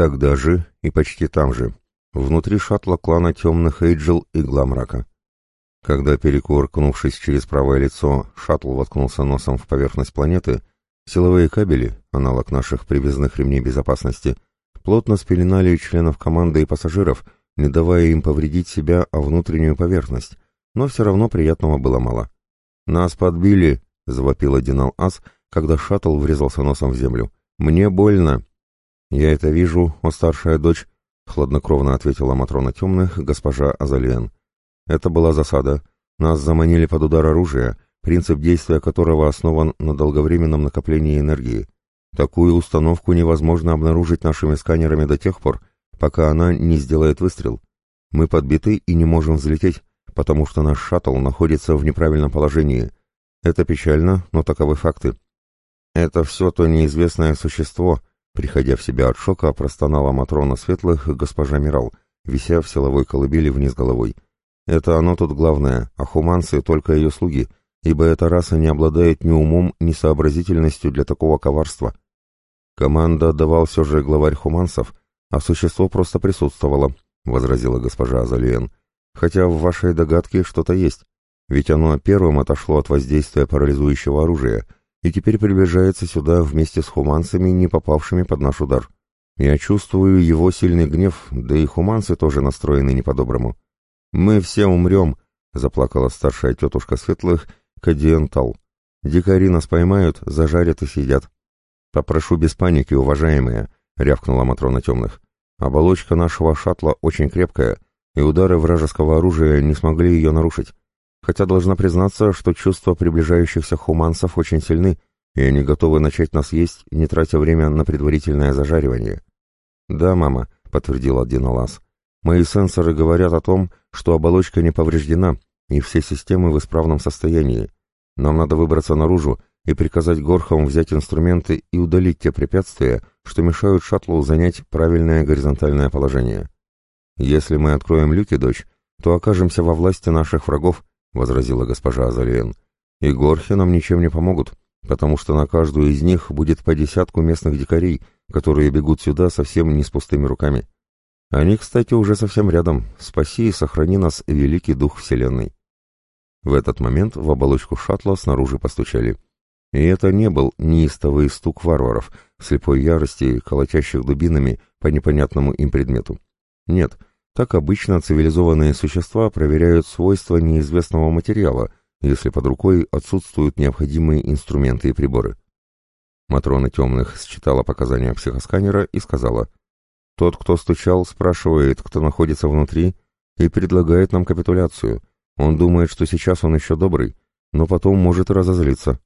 Тогда же и почти там же, внутри шаттла клана темных Эйджел и Гламрака. Когда, перекувыркнувшись через правое лицо, шаттл воткнулся носом в поверхность планеты, силовые кабели, аналог наших привязных ремней безопасности, плотно спеленали членов команды и пассажиров, не давая им повредить себя о внутреннюю поверхность, но все равно приятного было мало. «Нас подбили!» — завопил Одинал Ас, когда шаттл врезался носом в землю. «Мне больно!» «Я это вижу, о старшая дочь», — хладнокровно ответила Матрона Темных, госпожа Азалиен. «Это была засада. Нас заманили под удар оружия, принцип действия которого основан на долговременном накоплении энергии. Такую установку невозможно обнаружить нашими сканерами до тех пор, пока она не сделает выстрел. Мы подбиты и не можем взлететь, потому что наш шаттл находится в неправильном положении. Это печально, но таковы факты. Это все то неизвестное существо, приходя в себя от шока, простонала Матрона Светлых госпожа Мирал, вися в силовой колыбели вниз головой. Это оно тут главное, а хуманцы только ее слуги, ибо эта раса не обладает ни умом, ни сообразительностью для такого коварства. Команда давал все же главарь хуманцев, а существо просто присутствовало, — возразила госпожа Азалиен. Хотя в вашей догадке что-то есть, ведь оно первым отошло от воздействия парализующего оружия и теперь приближается сюда вместе с хуманцами, не попавшими под наш удар. Я чувствую его сильный гнев, да и хуманцы тоже настроены не по-доброму. «Мы все умрем», — заплакала старшая тетушка Светлых, Кадиентал. «Дикари нас поймают, зажарят и съедят». «Попрошу без паники, уважаемые», — рявкнула Матрона Темных. «Оболочка нашего шаттла очень крепкая, и удары вражеского оружия не смогли ее нарушить. Хотя должна признаться, что чувства приближающихся хуманцев очень сильны, и они готовы начать нас есть, не тратя время на предварительное зажаривание. «Да, мама», — подтвердил Аддиналас. «Мои сенсоры говорят о том, что оболочка не повреждена, и все системы в исправном состоянии. Нам надо выбраться наружу и приказать Горхам взять инструменты и удалить те препятствия, что мешают шаттлу занять правильное горизонтальное положение». «Если мы откроем люки, дочь, то окажемся во власти наших врагов», — возразила госпожа Азалиен. «И горхи нам ничем не помогут, потому что на каждую из них будет по десятку местных дикарей, которые бегут сюда совсем не с пустыми руками. Они, кстати, уже совсем рядом. Спаси и сохрани нас, великий дух Вселенной». В этот момент в оболочку шаттла снаружи постучали. И это не был неистовый стук варваров, слепой ярости, колотящих дубинами по непонятному им предмету. Нет — так обычно цивилизованные существа проверяют свойства неизвестного материала, если под рукой отсутствуют необходимые инструменты и приборы. Матрона Темных считала показания психосканера и сказала, «Тот, кто стучал, спрашивает, кто находится внутри, и предлагает нам капитуляцию. Он думает, что сейчас он еще добрый, но потом может разозлиться».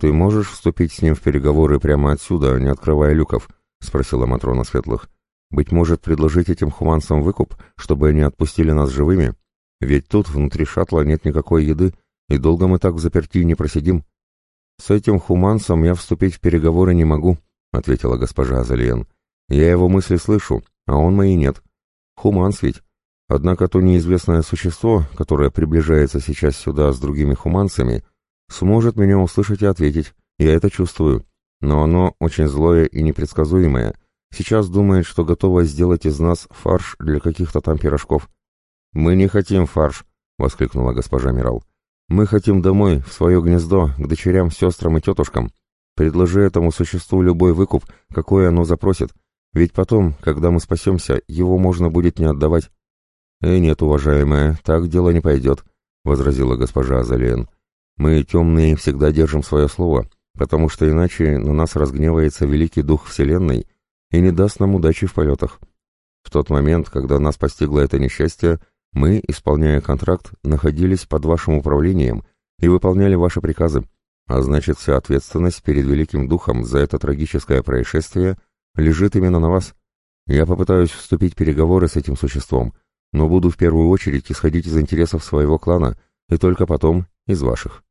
«Ты можешь вступить с ним в переговоры прямо отсюда, не открывая люков?» — спросила Матрона Светлых. Быть может, предложить этим хуманцам выкуп, чтобы они отпустили нас живыми? Ведь тут, внутри шаттла, нет никакой еды, и долго мы так в заперти не просидим. С этим хуманцем я вступить в переговоры не могу, — ответила госпожа Азалиен. Я его мысли слышу, а он мои нет. Хуманс ведь. Однако то неизвестное существо, которое приближается сейчас сюда с другими хуманцами, сможет меня услышать и ответить. Я это чувствую. Но оно очень злое и непредсказуемое, Сейчас думает, что готова сделать из нас фарш для каких-то там пирожков. «Мы не хотим фарш», — воскликнула госпожа Мирал. «Мы хотим домой, в свое гнездо, к дочерям, сестрам и тетушкам. Предложи этому существу любой выкуп, какой оно запросит, ведь потом, когда мы спасемся, его можно будет не отдавать». «Э, нет, уважаемая, так дело не пойдет», — возразила госпожа Азалиен. «Мы, темные, всегда держим свое слово, потому что иначе на нас разгневается великий дух Вселенной» и не даст нам удачи в полетах. В тот момент, когда нас постигло это несчастье, мы, исполняя контракт, находились под вашим управлением и выполняли ваши приказы, а значит, вся ответственность перед Великим Духом за это трагическое происшествие лежит именно на вас. Я попытаюсь вступить в переговоры с этим существом, но буду в первую очередь исходить из интересов своего клана и только потом из ваших.